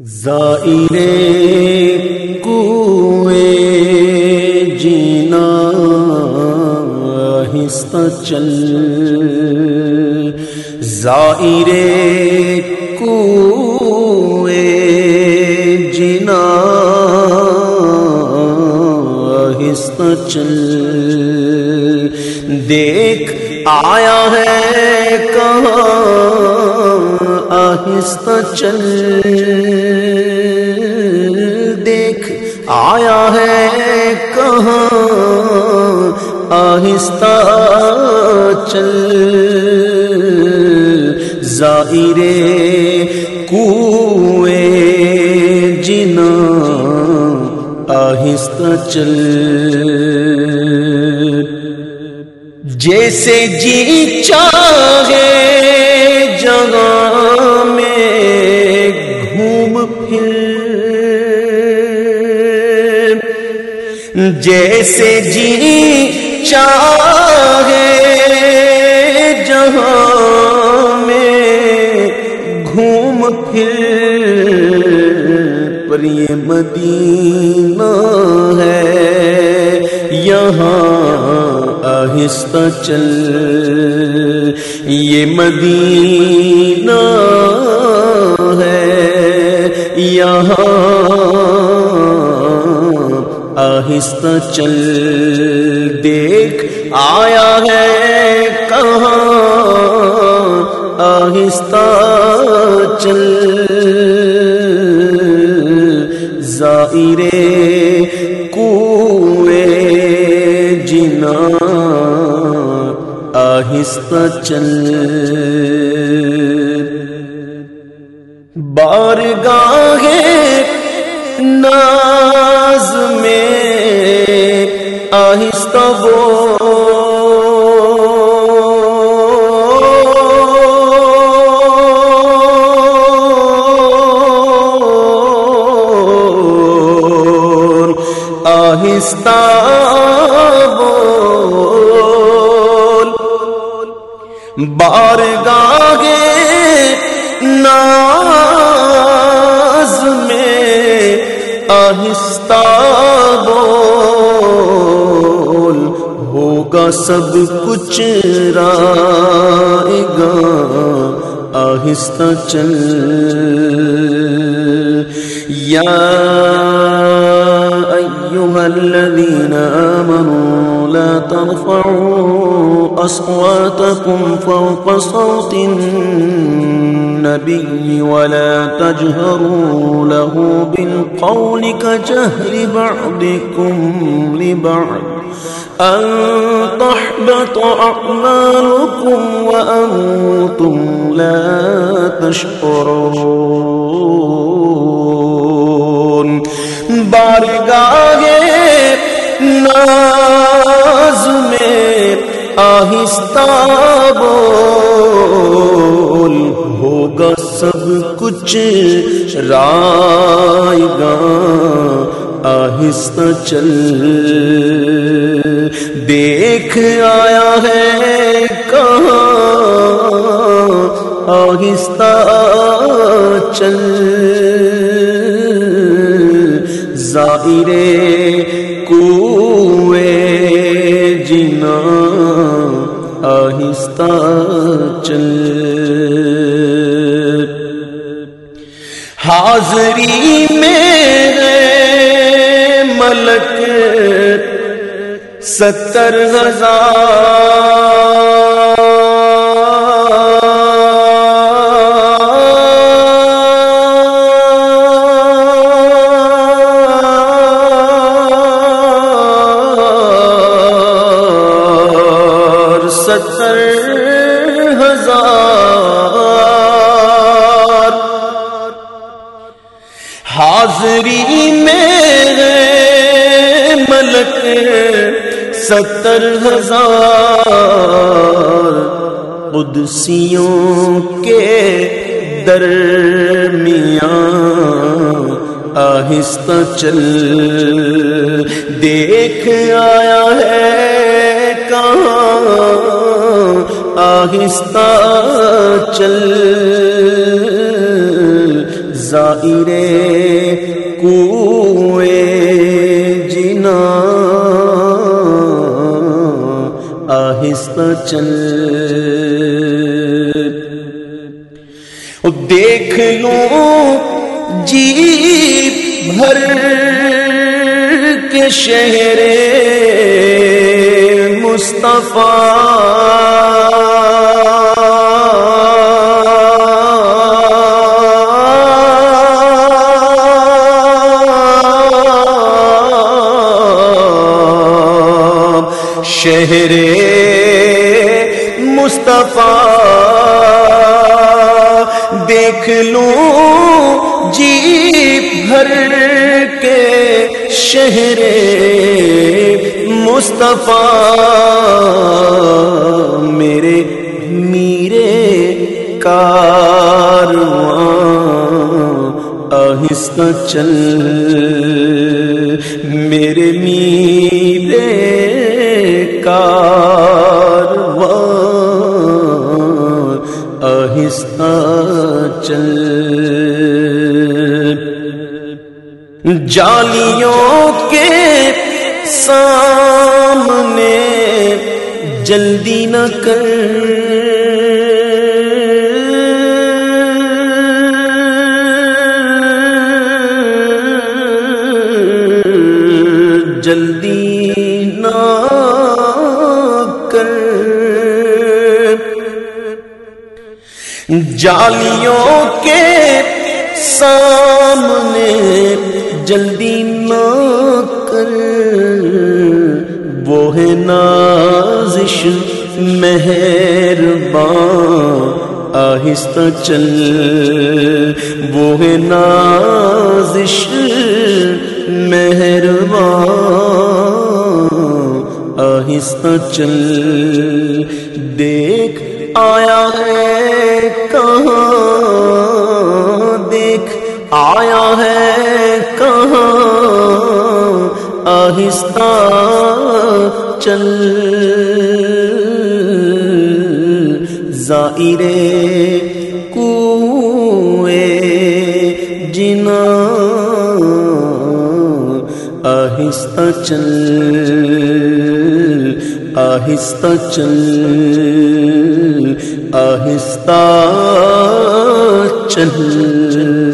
زائر کوئے جینا آہستہ چل۔ زائر کوئے جینا آہستہ چل۔ دیکھ آیا آہستہ چل دیکھ، آیا ہے کہاں؟ آہستہ چل ظاہر کوئے جنا۔ آہستہ چل۔ جیسے جی چاہے جگہ۔ گھوم پھر۔ جیسے جی چاہے جہاں میں گھوم پھر۔ پر یہ مدینہ ہے، یہاں آہستہ چل۔ یہ مدینہ یہاں آہستہ چل دیکھ آیا ہے کہاں آہستہ چل ظاہر آہستہ چل بار گاہے ناز میں آہستہ وہ آہستہ بار گاہے آہستہ بول ہوگا سب کچھ رائے گا آہستہ چل۔ یا ایوہ الذین آمنون لا ترفعوا أصواتكم فوق صوت النبي ولا تجهروا له بالقول كجهر بعضكم لبعض أن تحبط أعمالكم وأنتم لا تشعرون بارگاہ ناز آہستہ بول ہوگا سب کچھ رائے گا آہستہ چل۔ دیکھ آیا ہے کہاں۔ آہستہ چل۔ ظاہر آہستہ چل۔ حاضری میں ملک ستر ہزار ستر ہزار۔ حاضری میں ملک ستر ہزار۔ قدسیوں کے درمیان آہستہ چل۔ دیکھ آیا ہے آہستہ چل۔ زائر کوئے جنا۔ آہستہ چل۔ دیکھ لو جی بھر کے شہر مصطفیٰ۔ شہر مصطفیٰ دیکھ لوں جی بھر کے شہر مصطفیٰ میرے میرے کارواں آہستہ چل میرے میرے جالیوں کے سامنے جلدی نہ کر۔ جالیوں کے سامنے جلدی نہ کر۔ وہ ہے نازش مہربان، آہستہ چل۔ وہ ہے نازش مہربان، آہستہ چل۔ آہستہ چل۔ ظاہر کوئے جنا آہستہ چل۔ آہستہ چل۔ آہستہ چل۔